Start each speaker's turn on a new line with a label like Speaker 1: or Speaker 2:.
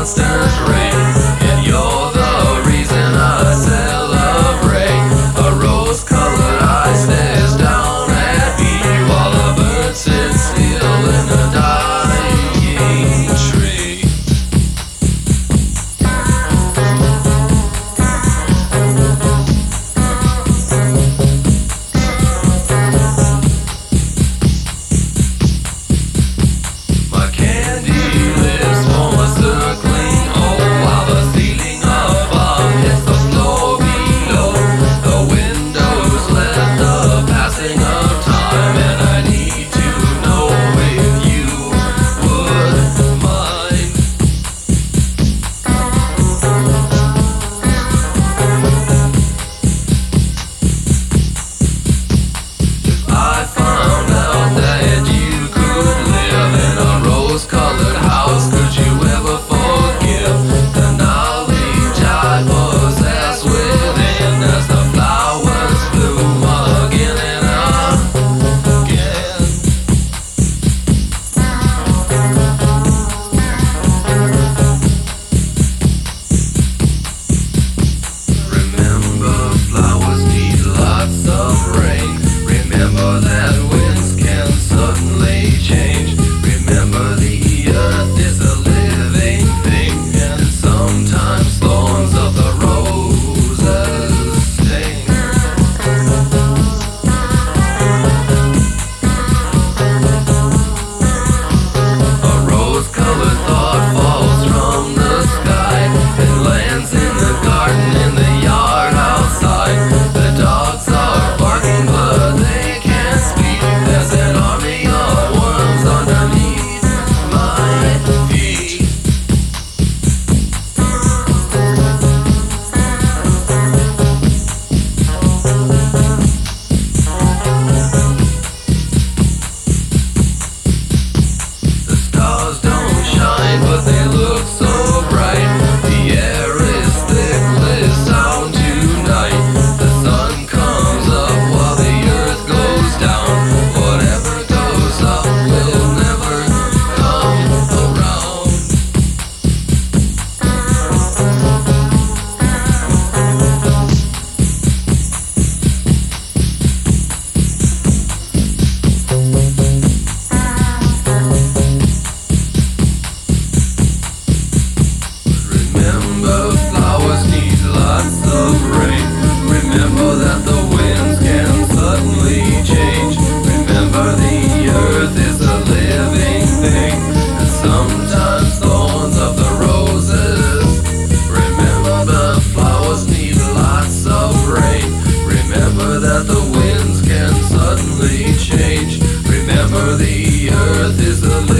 Speaker 1: monsters the earth is the